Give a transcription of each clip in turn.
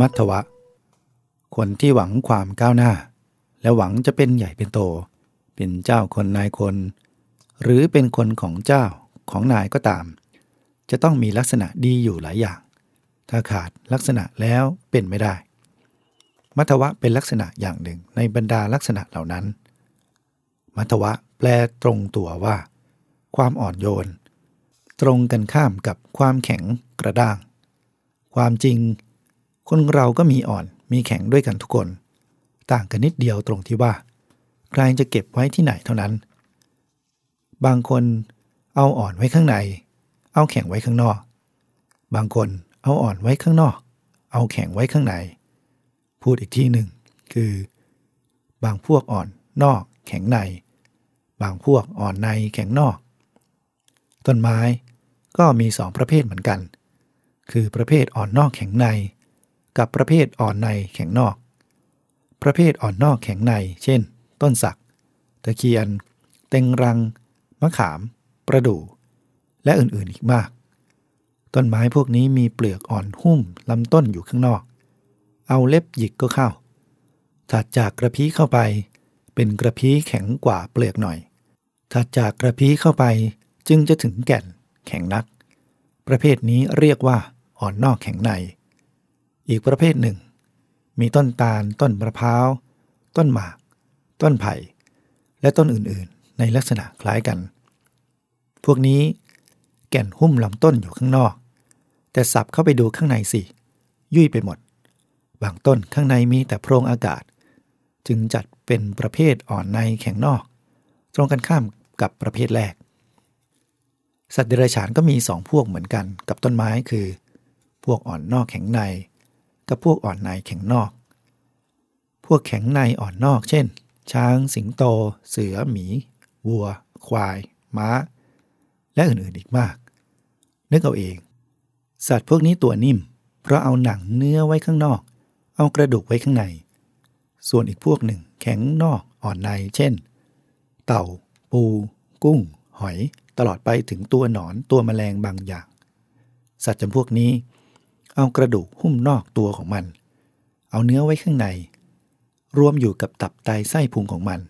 มัทวะ คนที่หวังความก้าวหน้า และหวังจะเป็นใหญ่เป็นโต เป็นเจ้าคนนายคน หรือเป็นคนของเจ้าของนายก็ตาม จะต้องมีลักษณะดีอยู่หลายอย่าง ถ้าขาดลักษณะแล้วเป็นไม่ได้ มัทวะเป็นลักษณะอย่างหนึ่งในบรรดาลักษณะเหล่านั้น มัทวะแปลตรงตัวว่า ความอ่อนโยน ตรงกันข้ามกับความแข็งกระด้าง ความจริง คนเราก็มีอ่อนมีแข็งด้วยกันทุกคน ต่างกันนิดเดียวตรงที่ว่า ใครจะเก็บไว้ที่ไหนเท่านั้น บางคนเอาอ่อนไว้ข้างใน เอาแข็งไว้ข้างนอก บางคนเอาอ่อนไว้ข้างนอก เอาแข็งไว้ข้างใน พูดอีกที่หนึ่งคือ บางพวกอ่อนนอก แข็งใน บางพวกอ่อนในแข็งนอก ต้นไม้ก็มีสองประเภทเหมือนกัน คือประเภทอ่อนนอกแข็งใน กับประเภทอ่อนในแข็งนอก ประเภทอ่อนนอกแข็งใน เช่น ต้นสัก ตะเคียน เต็งรัง มะขาม ประดู่ และอื่นๆอีกมาก ต้นไม้พวกนี้มีเปลือกอ่อนหุ้มลำต้นอยู่ข้างนอก เอาเล็บหยิกก็เข้า ถัดจากกระพี้เข้าไป เป็นกระพี้แข็งกว่าเปลือกหน่อย ถัดจากกระพี้เข้าไปจึงจะถึงแก่น แข็งนัก ประเภทนี้เรียกว่าอ่อนนอกแข็งใน อีกประเภทหนึ่ง มีต้นตาล ต้นมะพร้าว ต้นหมาก ต้นไผ่ และต้นอื่นๆ ในลักษณะคล้ายกัน พวกนี้แก่นหุ้มลำต้นอยู่ข้างนอก แต่สับเข้าไปดูข้างในสิ ยุ่ยไปหมด บางต้นข้างในมีแต่โพรงอากาศ จึงจัดเป็นประเภทอ่อนในแข็งนอก ตรงกันข้ามกับประเภทแรก สัตว์เดรัจฉานก็มีสองพวกเหมือนกันกับต้นไม้คือ พวกอ่อนนอกแข็งใน กับพวกอ่อนในแข็งนอก พวกแข็งในอ่อนนอก เช่น ช้างสิงโต เสือหมี วัว ควาย ม้า และอื่นๆอีกมาก นึกเอาเอง สัตว์พวกนี้ตัวนิ่ม เพราะเอาหนังเนื้อไว้ข้างนอก เอากระดูกไว้ข้างใน ส่วนอีกพวกหนึ่งแข็งนอกอ่อนใน เช่น เต่า ปู กุ้ง หอย ตลอดไปถึงตัวหนอนตัวแมลงบางอย่าง สัตว์จำพวกนี้ เอากระดูกหุ้มนอกตัวของมัน เอาเนื้อไว้ข้างใน รวมอยู่กับตับไตไส้พุงของมัน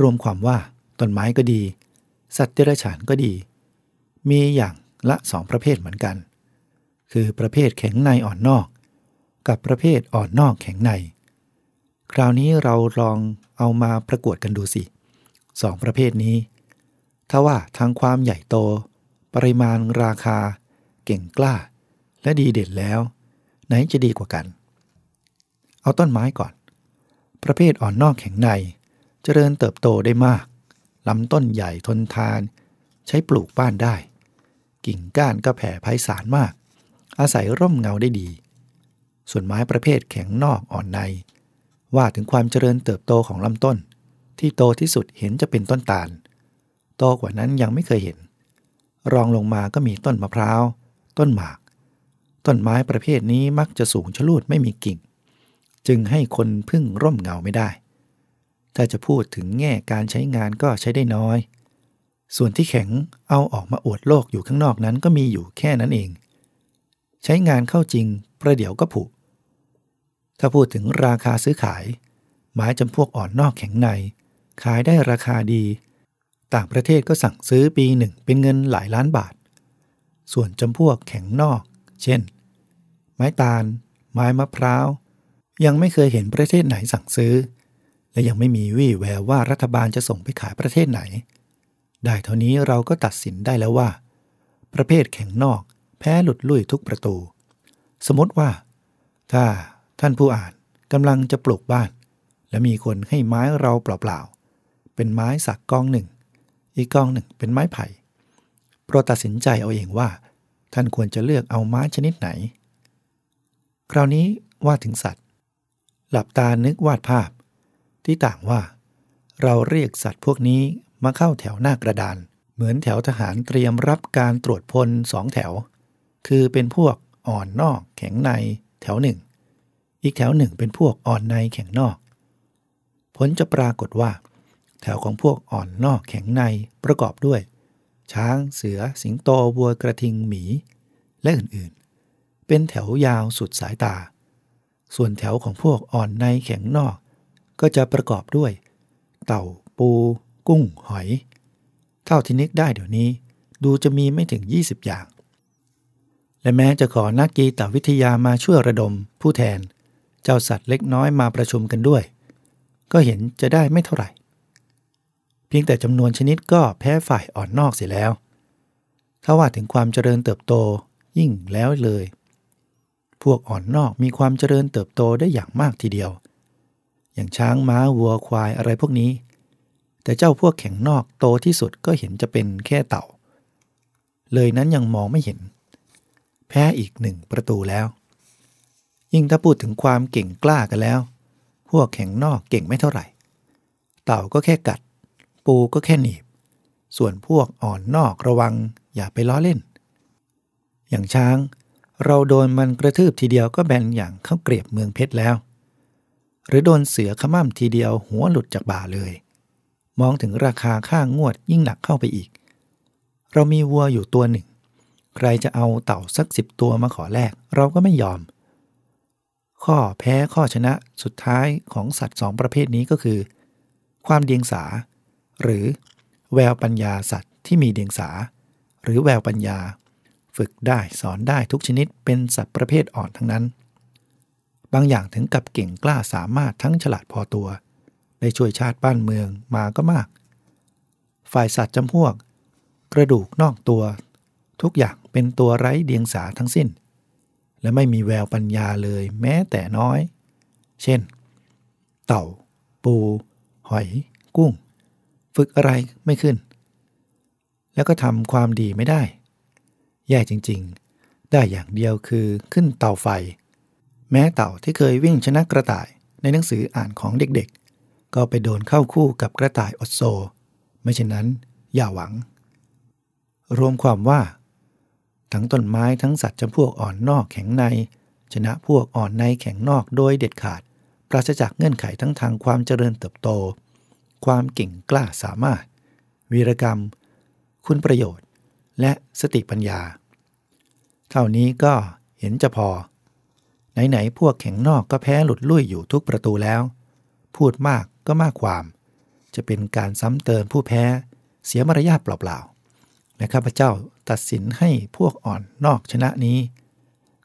รวมความว่าต้นไม้ก็ดี สัตว์เดรัจฉานก็ดี มีอย่างละสองประเภทเหมือนกัน คือประเภทแข็งในอ่อนนอก กับประเภทอ่อนนอกแข็งใน คราวนี้เราลองเอามาประกวดกันดูสิสองประเภทนี้ ถ้าว่าทางความใหญ่โต ปริมาณราคา เก่งกล้า และดีเด่นแล้ว ไหนจะดีกว่ากัน เอาต้นไม้ก่อน ประเภทอ่อนนอกแข็งในเจริญเติบโตได้มากลำต้นใหญ่ทนทาน ใช้ปลูกบ้านได้ กิ่งก้านก็แผ่ไพศาลมาก อาศัยร่มเงาได้ดี ส่วนไม้ประเภทแข็งนอกอ่อนใน ว่าถึงความเจริญเติบโตของลำต้น ที่โตที่สุดเห็นจะเป็นต้นตาล โตกว่านั้นยังไม่เคยเห็น รองลงมาก็มีต้นมะพร้าว ต้นหมาก ต้นไม้ประเภทนี้มักจะสูงชลูดไม่มีกิ่ง จึงให้คนพึ่งร่มเงาไม่ได้ ถ้าจะพูดถึงแง่การใช้งานก็ใช้ได้น้อย ส่วนที่แข็งเอาออกมาอวดโลกอยู่ข้างนอกนั้นก็มีอยู่แค่นั้นเอง ใช้งานเข้าจริงประเดี๋ยวก็ผุ ถ้าพูดถึงราคาซื้อขาย ไม้จำพวกอ่อนนอกแข็งใน ขายได้ราคาดี ต่างประเทศก็สั่งซื้อปีหนึ่งเป็นเงินหลายล้านบาท ส่วนจำพวกแข็งนอก เช่น ไม้ตาล ไม้มะพร้าว ยังไม่เคยเห็นประเทศไหนสั่งซื้อ และยังไม่มีวี่แววว่ารัฐบาลจะส่งไปขายประเทศไหน ได้เท่านี้เราก็ตัดสินได้แล้วว่า ประเภทแข็งนอก แพ้หลุดลุ่ยทุกประตู สมมติว่า ถ้าท่านผู้อ่านกำลังจะปลูกบ้าน และมีคนให้ไม้เราเปล่าๆ เป็นไม้สักกองหนึ่ง อีกกองหนึ่งเป็นไม้ไผ่โปรดตัดสินใจเอาเองว่า ท่านควรจะเลือกเอาไม้ชนิดไหน คราวนี้ว่าถึงสัตว์ หลับตานึกวาดภาพ ที่ต่างว่า เราเรียกสัตว์พวกนี้มาเข้าแถวหน้ากระดาน เหมือนแถวทหารเตรียมรับการตรวจพลสองแถว คือเป็นพวกอ่อนนอกแข็งในแถวหนึ่ง อีกแถวหนึ่งเป็นพวกอ่อนในแข็งนอก ผลจะปรากฏว่า แถวของพวกอ่อนนอกแข็งในประกอบด้วย ช้างเสือ สิงโตวัวกระทิงหมี และอื่นๆ เป็นแถวยาวสุดสายตา ส่วนแถวของพวกอ่อนในแข็งนอก ก็จะประกอบด้วย เต่าปู กุ้งหอย เท่าที่นึกได้เดี๋ยวนี้ ดูจะมีไม่ถึง 20 อย่าง และแม้จะขอนักกีตวิทยามาช่วยระดม ผู้แทน เจ้าสัตว์เล็กน้อยมาประชุมกันด้วย ก็เห็นจะได้ไม่เท่าไหร่ เพียงแต่จำนวนชนิดก็แพ้ฝ่ายอ่อนนอกเสียแล้ว ถ้าว่าถึงความเจริญเติบโตยิ่งแล้วเลย พวกอ่อนนอกมีความเจริญเติบโตได้อย่างมากทีเดียว อย่างช้างม้าวัวควายอะไรพวกนี้ แต่เจ้าพวกแข็งนอกโตที่สุดก็เห็นจะเป็นแค่เต่า เลยนั้นยังมองไม่เห็น แพ้อีกหนึ่งประตูแล้ว ยิ่งถ้าพูดถึงความเก่งกล้ากันแล้ว พวกแข็งนอกเก่งไม่เท่าไหร่ เต่าก็แค่กัด ปูก็แค่หนีบ ส่วนพวกอ่อนนอกระวังอย่าไปล้อเล่น อย่างช้าง เราโดนมันกระทืบทีเดียวก็แบนอย่างเข้าเกลียบเมืองเพชรแล้ว หรือโดนเสือขม่ำทีเดียวหัวหลุดจากบ่าเลย มองถึงราคาค่างวดยิ่งหนักเข้าไปอีก เรามีวัวอยู่ตัวหนึ่ง ใครจะเอาเต่าสักสิบตัวมาขอแลกเราก็ไม่ยอมข้อแพ้ข้อชนะสุดท้ายของสัตว์สองประเภทนี้ก็คือ ความเดียงสา หรือแววปัญญาสัตว์ที่มีเดียงสา หรือแววปัญญา ฝึกได้สอนได้ทุกชนิดเป็นสัตว์ประเภทอ่อนทั้งนั้น บางอย่างถึงกับเก่งกล้าสามารถทั้งฉลาดพอตัว ได้ช่วยชาติบ้านเมืองมาก็มาก ฝ่ายสัตว์จำพวก กระดูกนอกตัว ทุกอย่างเป็นตัวไร้เดียงสาทั้งสิ้น และไม่มีแววปัญญาเลยแม้แต่น้อย เช่น เต่า ปู หอย กุ้ง ฝึกอะไรไม่ขึ้น แล้วก็ทำความดีไม่ได้ แย่จริงๆ ได้อย่างเดียวคือขึ้นเตาไฟ แม้เต่าที่เคยวิ่งชนะกระต่ายในหนังสืออ่านของเด็กๆ ก็ไปโดนเข้าคู่กับกระต่ายอดโซ ไม่เช่นนั้นอย่าหวัง รวมความว่า ทั้งต้นไม้ทั้งสัตว์จำพวกอ่อนนอกแข็งใน ชนะพวกอ่อนในแข็งนอกโดยเด็ดขาด ปราศจากเงื่อนไขทั้งทางความเจริญเติบโต ความเก่งกล้าสามารถ วีรกรรม คุณประโยชน์ และสติปัญญา เท่านี้ก็เห็นจะพอ ไหนๆพวกแข็งนอกก็แพ้หลุดลุ่ยอยู่ทุกประตูแล้ว พูดมากก็มากความ จะเป็นการซ้ำเติมผู้แพ้ เสียมารยาทเปล่าๆและข้าพเจ้าตัดสินให้พวกอ่อนนอกชนะนี้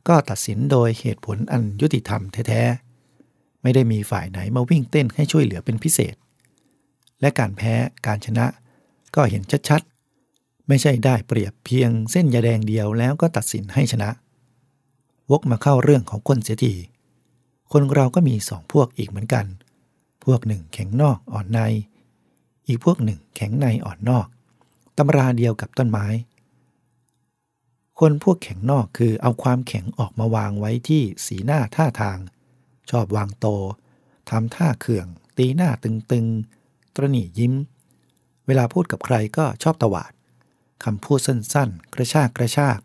ก็ตัดสินโดยเหตุผลอันยุติธรรมแท้ๆไม่ได้มีฝ่ายไหนมาวิ่งเต้นให้ช่วยเหลือเป็นพิเศษ และการแพ้การชนะ ก็เห็นชัดไม่ใช่ได้เปรียบเพียงเส้นยาแดงเดียวแล้วก็ตัดสินให้ชนะ วกมาเข้าเรื่องของคนเสียทีคนเราก็มีสองพวกอีกเหมือนกัน พวกหนึ่งแข็งนอกอ่อนใน อีกพวกหนึ่งแข็งในอ่อนนอกตำราเดียวกับต้นไม้ คนพวกแข็งนอกคือเอาความแข็งออกมาวางไว้ที่สีหน้าท่าทาง ชอบวางโตทำท่าเขื่อง ตีหน้าตึงๆ ตรนียิ้ม เวลาพูดกับใครก็ชอบตวาดคำพูดสั้นๆ กระชากกระชาก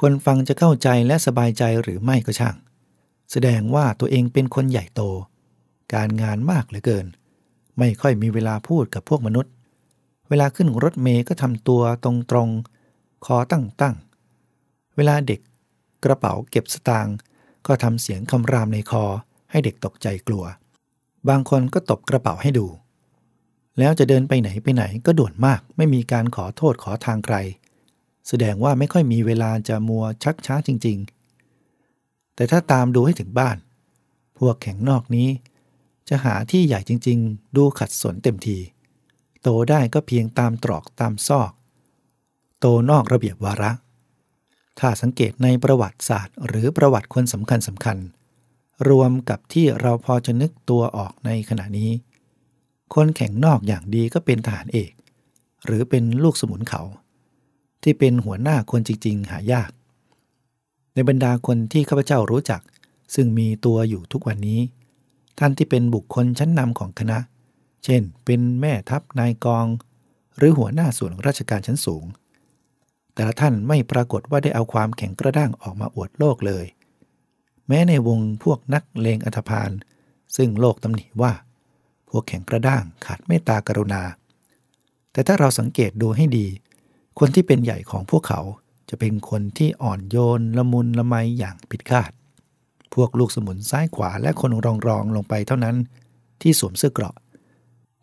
คนฟังจะเข้าใจและสบายใจหรือไม่ก็ช่าง แสดงว่าตัวเองเป็นคนใหญ่โต การงานมากเหลือเกิน ไม่ค่อยมีเวลาพูดกับพวกมนุษย์ เวลาขึ้นรถเมย์ก็ทำตัวตรงๆ คอตั้งตั้งเวลาเด็กกระเป๋าเก็บสตางค์ก็ทำเสียงคำรามในคอให้เด็กตกใจกลัว บางคนก็ตบกระเป๋าให้ดู แล้วจะเดินไปไหนไปไหนก็ด่วนมาก ไม่มีการขอโทษขอทางใคร แสดงว่าไม่ค่อยมีเวลาจะมัวชักช้าจริง ๆ แต่ถ้าตามดูให้ถึงบ้าน พวกแข็งนอกนี้ จะหาที่ใหญ่จริง ๆ ดูขัดสนเต็มที โตได้ก็เพียงตามตรอกตามซอก โตนอกระเบียบวาระ ถ้าสังเกตในประวัติศาสตร์ หรือประวัติคนสำคัญสำคัญรวมกับที่เราพอจะนึกตัวออกในขณะนี้ คนแข่งนอกอย่างดีก็เป็นทหารเอก หรือเป็นลูกสมุนเขา ที่เป็นหัวหน้าคนจริง ๆ หายาก ในบรรดาคนที่ข้าพเจ้ารู้จัก ซึ่งมีตัวอยู่ทุกวันนี้ ท่านที่เป็นบุคคลชั้นนำของคณะ เช่น เป็นแม่ทัพนายกอง หรือหัวหน้าส่วนราชการชั้นสูง แต่ละท่านไม่ปรากฏว่าได้เอาความแข็งกระด้างออกมาอวดโลกเลย แม้ในวงพวกนักเลงอัธพาลซึ่งโลกตำหนิว่า พวแข็งกระด้าง ขาดเมตตากรุณา แต่ถ้าเราสังเกตดูให้ดี คนที่เป็นใหญ่ของพวกเขาจะเป็นคนที่อ่อนโยน ละมุนละไมอย่างผิดคาดพพวกลูกสมุนซ้ายขวาและคนรองรองลงไปเท่านั้น ที่สวมเสื้อเกราะ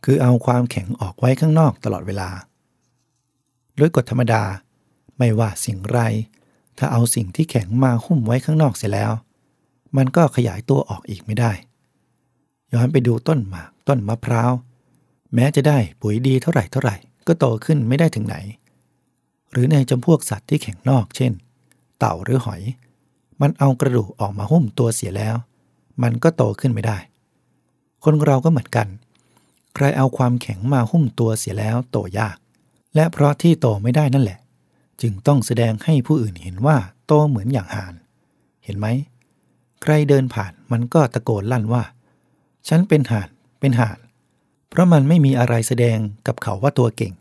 คือเอาความแข็งออกไว้ข้างนอกตลอดเวลาด้วยกฎธรรมดา ไม่ว่าสิ่งไร ถ้าเอาสิ่งที่แข็งมาหุ้มไว้ข้างนอกเสร็จแล้ว มันก็ขยายตัวออกอีกไม่ได้ ย้อนไปดูต้นหมากต้นมะพร้าว แม้จะได้ปุ๋ยดีเท่าไหร่เท่าไหร่ ก็โตขึ้นไม่ได้ถึงไหน หรือในจำพวกสัตว์ที่แข็งนอก เช่น เต่าหรือหอย มันเอากระดูกออกมาหุ้มตัวเสียแล้ว มันก็โตขึ้นไม่ได้ คนเราก็เหมือนกัน ใครเอาความแข็งมาหุ้มตัวเสียแล้วโตยาก และเพราะที่โตไม่ได้นั่นแหละ จึงต้องแสดงให้ผู้อื่นเห็นว่าโตเหมือนอย่างห่าน เห็นไหมใครเดินผ่านมันก็ตะโกนลั่นว่า ฉันเป็นห่าน เป็นห่าน เพราะมันไม่มีอะไรแสดงกับเขาว่าตัวเก่ง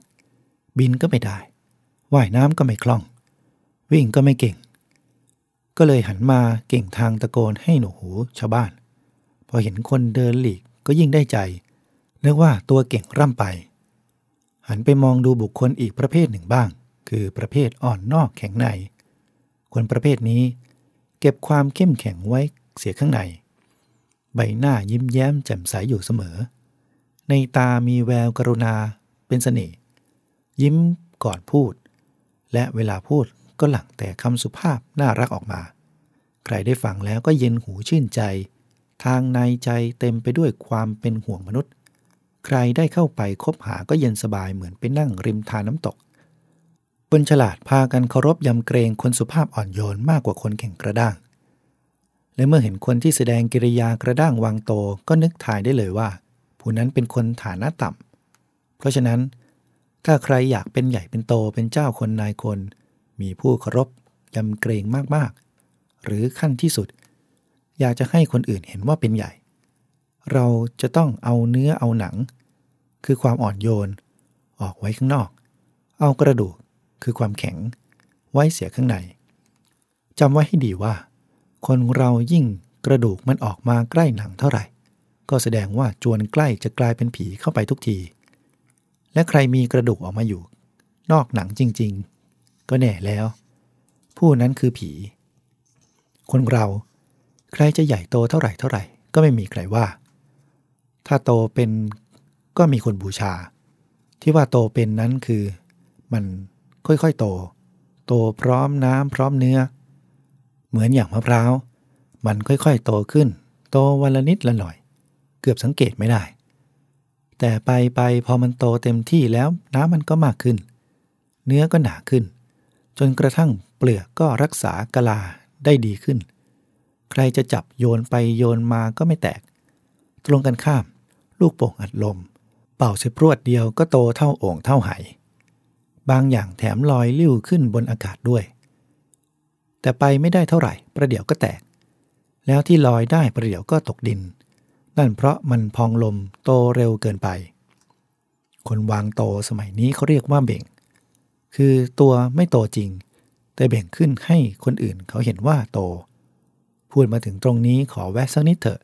บินก็ไม่ได้ ว่ายน้ำก็ไม่คล่อง วิ่งก็ไม่เก่ง ก็เลยหันมาเก่งทางตะโกนให้หนูหูชาวบ้าน พอเห็นคนเดินหลีกก็ยิ่งได้ใจเรียกว่าตัวเก่งร่ำไป หันไปมองดูบุคคลอีกประเภทหนึ่งบ้าง คือประเภทอ่อนนอกแข็งใน คนประเภทนี้ เก็บความเข้มแข็งไว้เสียข้างใน ใบหน้ายิ้มแย้มแจ่มใสอยู่เสมอ ในตามีแววกรุณาเป็นสเสน่ห์ยิ้มก่อนพูด และเวลาพูดก็หลั่งแต่คำสุภาพน่ารักออกมา ใครได้ฟังแล้วก็เย็นหูชื่นใจ ทางในใจเต็มไปด้วยความเป็นห่วงมนุษย์ ใครได้เข้าไปคบหาก็เย็นสบายเหมือนไปนั่งริมทานน้ำตกคนฉลาดพากันเคารพยำเกรงคนสุภาพอ่อนโยนมากกว่าคนแข็งกระด้าง และเมื่อเห็นคนที่แสดงกิริยากระด้างวางโตก็นึกถ่ายได้เลยว่า ผู้นั้นเป็นคนฐานะต่ำเพราะฉะนั้น ถ้าใครอยากเป็นใหญ่เป็นโตเป็นเจ้าคนนายคน มีผู้เคารพยำเกรงมากๆ หรือขั้นที่สุด อยากจะให้คนอื่นเห็นว่าเป็นใหญ่ เราจะต้องเอาเนื้อเอาหนัง คือความอ่อนโยน ออกไว้ข้างนอก เอากระดูกคือความแข็ง ไว้เสียข้างในจำไว้ให้ดีว่า คนเรายิ่งกระดูกมันออกมาใกล้หนังเท่าไหร่ ก็แสดงว่าจวนใกล้จะกลายเป็นผีเข้าไปทุกที และใครมีกระดูกออกมาอยู่ นอกหนังจริง ๆ ก็แน่แล้ว ผู้นั้นคือผี คนเราใครจะใหญ่โตเท่าไหร่เท่าไหร่ ก็ไม่มีใครว่า ถ้าโตเป็นก็มีคนบูชา ที่ว่าโตเป็นนั้นคือ มันค่อยๆโต โตพร้อมน้ำพร้อมเนื้อ มือนอย่างมะพร้าว มันค่อยๆ โตขึ้น โตวันละนิดละหน่อย เกือบสังเกตไม่ได้ แต่ไปไปพอมันโตเต็มที่แล้วน้ำมันก็มากขึ้น เนื้อก็หนาขึ้น จนกระทั่งเปลือกก็รักษากะลาได้ดีขึ้น ใครจะจับโยนไปโยนมาก็ไม่แตก ตรงกันข้าม ลูกโป่งอัดลม เป่าเสพรวดเดียวก็โตเท่าโอ่งเท่าไหบางอย่างแถมลอยลิ้วขึ้นบนอากาศด้วย แต่ไปไม่ได้เท่าไหร่ประเดี๋ยวก็แตก แล้วที่ลอยได้ประเดี๋ยวก็ตกดิน นั่นเพราะมันพองลมโตเร็วเกินไป คนวางโตสมัยนี้เขาเรียกว่าเบ่ง คือตัวไม่โตจริง แต่เบ่งขึ้นให้คนอื่นเขาเห็นว่าโต พูดมาถึงตรงนี้ขอแวะสักนิดเถอะ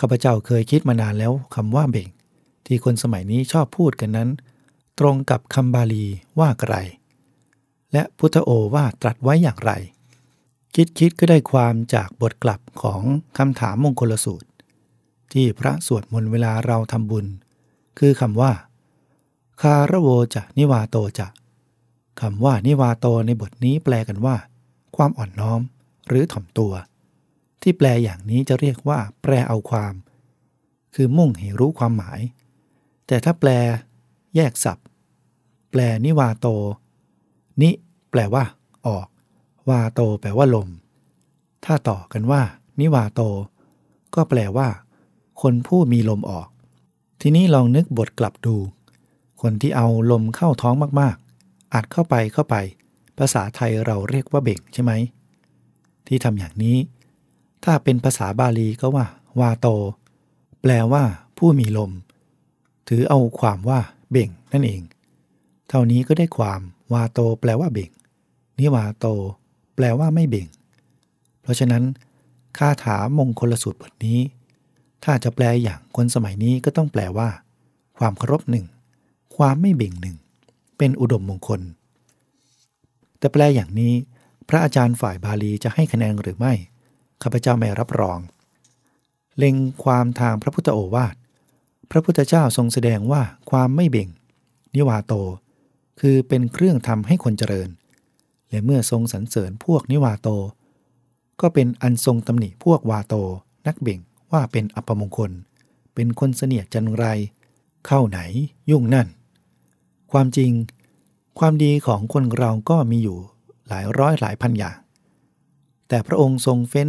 ข้าพเจ้าเคยคิดมานานแล้วคำว่าเบ่ง ที่คนสมัยนี้ชอบพูดกันนั้น ตรงกับคำบาลีว่าไกร และพุทธโอว่าตรัสไว้อย่างไร คิดคิดก็ได้ความจากบทกลับของคำถามมงคลสูตร ที่พระสวดมนต์เวลาเราทำบุญ คือคำว่า คาระโวจะนิวาโตจะคำว่านิวาโตในบทนี้แปลกันว่า ความอ่อนน้อมหรือถ่อมตัว ที่แปลอย่างนี้จะเรียกว่า แปลเอาความ คือมุ่งให้รู้ความหมาย แต่ถ้าแปล แยกศัพท์ แปลนิวาโต นิแปลว่า ออก วาโต แปลว่าลม ถ้าต่อกันว่า นิวาโต ก็แปลว่า คนผู้มีลมออก ทีนี้ลองนึกบทกลับดู คนที่เอาลมเข้าท้องมากๆ อัดเข้าไปเข้าไป ภาษาไทยเราเรียกว่าเบ่งใช่ไหม ที่ทำอย่างนี้ ถ้าเป็นภาษาบาลีก็ว่า วาโต แปลว่า ผู้มีลม ถือเอาความว่า เบ่งนั่นเอง เท่านี้ก็ได้ความวาโตแปลว่าเบ่ง นิวาโต แปลว่าไม่เบ่ง เพราะฉะนั้นคาถามงคลสูตรบทนี้ ถ้าจะแปลอย่างคนสมัยนี้ก็ต้องแปลว่า ความเคารพหนึ่ง ความไม่เบ่งหนึ่ง เป็นอุดมมงคล แต่แปลอย่างนี้ พระอาจารย์ฝ่ายบาลีจะให้คะแนนหรือไม่ข้าพเจ้าไม่รับรอง เล็งความทางพระพุทธโอวาท พระพุทธเจ้าทรงแสดงว่าความไม่เบ่ง นิวาโต คือเป็นเครื่องทำให้คนเจริญ และเมื่อทรงสรรเสริญพวกนิวาโต ก็เป็นอันทรงตำหนิพวกวาโต นักเบ่งว่าเป็นอัปมงคล เป็นคนเสนียดจันไร เข้าไหนยุ่งนั่น ความจริง ความดีของคนเราก็มีอยู่หลายร้อยหลายพันอย่าง แต่พระองค์ทรงเฟ้น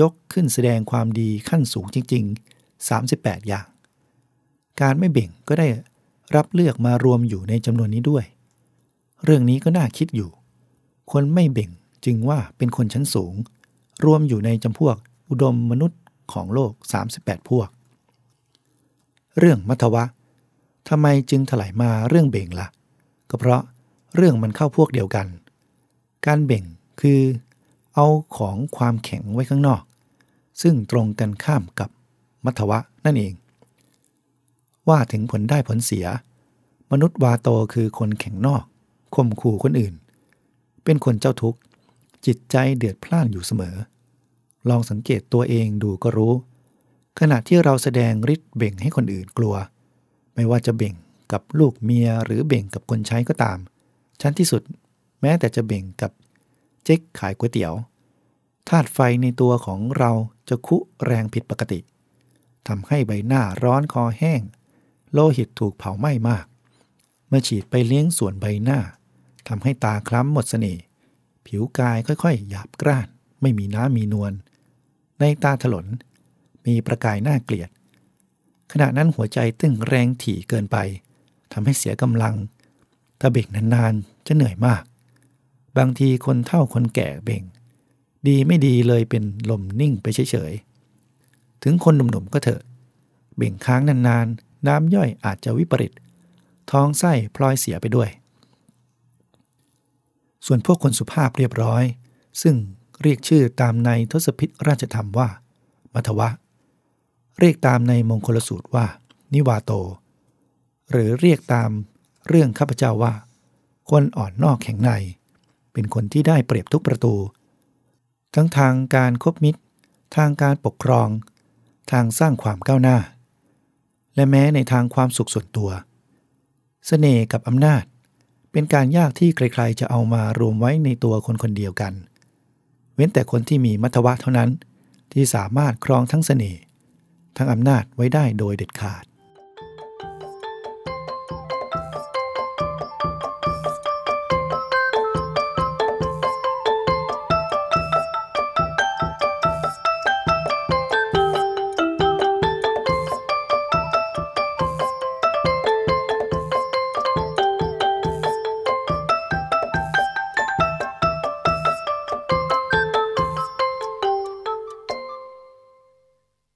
ยกขึ้นแสดงความดีขั้นสูงจริง ๆ 38 อย่าง การไม่เบ่งก็ได้รับเลือกมารวมอยู่ในจำนวนนี้ด้วย เรื่องนี้ก็น่าคิดอยู่ คนไม่เบ่งจึงว่าเป็นคนชั้นสูง รวมอยู่ในจำพวกอุดมมนุษย์ของโลก 38 พวก เรื่องมัทวะทำไมจึงถลายมาเรื่องเบ่งละ่ะ ก็เพราะเรื่องมันเข้าพวกเดียวกัน การเบ่งคือ เอาของความแข็งไว้ข้างนอก ซึ่งตรงกันข้ามกับมัทวะนั่นเอง ว่าถึงผลได้ผลเสีย มนุษย์วาโตคือคนแข็งนอก ข่มขู่คนอื่น เป็นคนเจ้าทุกข์ จิตใจเดือดพล่านอยู่เสมอ ลองสังเกตตัวเองดูก็รู้ ขณะที่เราแสดงฤทธิ์เบ่งให้คนอื่นกลัว ไม่ว่าจะเบ่งกับลูกเมียหรือเบ่งกับคนใช้ก็ตาม ชั้นที่สุดแม้แต่จะเบ่งกับเจ๊กขายก๋วยเตี๋ยวธาตุไฟในตัวของเราจะคุแรงผิดปกติทำให้ใบหน้าร้อนคอแห้ง โลหิตถูกเผาไหม้มาก เมื่อฉีดไปเลี้ยงส่วนใบหน้า ทำให้ตาคล้ำหมดเสน่ห์ผิวกายค่อยๆ หยาบกร้าน ไม่มีน้ำมีนวลในตาถลน มีประกายหน้าเกลียด ขณะนั้นหัวใจตึงแรงถี่เกินไปทำให้เสียกำลังถ้าเบ่งนานๆ จะเหนื่อยมาก บางทีคนเท่าคนแก่เบ่ง ดีไม่ดีเลยเป็นลมนิ่งไปเฉยๆ ถึงคนหนุ่มๆก็เถอะ เบ่งค้างนานๆ น้ำย่อยอาจจะวิปริต ท้องไส้พลอยเสียไปด้วย ส่วนพวกคนสุภาพเรียบร้อย ซึ่งเรียกชื่อตามในทศพิธราชธรรมว่า มัทวะ เรียกตามในมงคลสูตรว่า นิวาโต หรือเรียกตามเรื่องข้าพเจ้าว่า คนอ่อนนอกแข็งใน เป็นคนที่ได้เปรียบทุกประตู ทั้งทางการคบมิตร ทางการปกครอง ทางสร้างความก้าวหน้า และแม้ในทางความสุขส่วนตัวสเสน่ห์กับอำนาจ เป็นการยากที่ใครๆจะเอามารวมไว้ในตัวคนคนเดียวกัน เว้นแต่คนที่มีมัทวะเท่านั้น ที่สามารถครองทั้งเสน่ห์ทั้งอำนาจไว้ได้โดยเด็ดขาด